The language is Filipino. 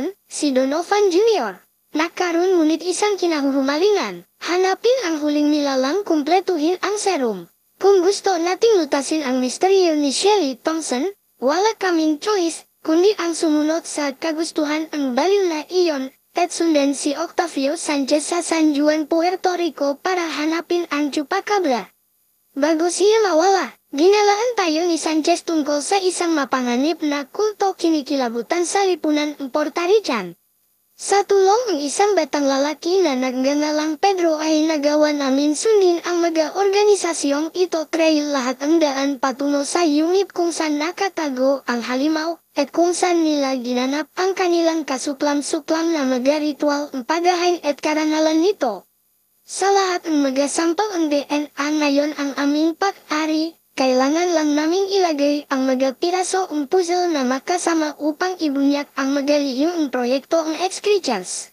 iyon, si Donovan Jr. Nakaroon ngunit isang kinahuhumalingan. Hanapin ang huling nilalang kumpletuhin ang serum. Kung gusto nating lutasin ang misteryo ni Shelly Thompson, wala kaming choice, kundi ang sumunod sa kagustuhan ang baliw na iyon, at sundan si Octavio Sanchez sa San Juan, Puerto Rico para hanapin ang Chupacabra. Bago siya mawala, ginalaan tayo ni Sanchez tungkol sa isang mapanganib na kulto kinikilabutan sa lipunan ng Puerto Rican. Sa tulong ng isang batang lalaki na nagngangalang Pedro ay nagawa namin sundin ang mga organisasyong ito trail lahat ang daan patungo sa unit kung saan nakatago ang halimaw at kung saan nila ginanap ang kanilang kasuklam-suklam na mga ritual ng paghahain at karanalan nito. Sa lahat ng mga sampal ang DNA ngayon ang aming pag-ari, kailangan lang naming ilagay ang mga piraso ng puzzle na makasama upang ibunyak ang magaliyong proyekto ng Excretions.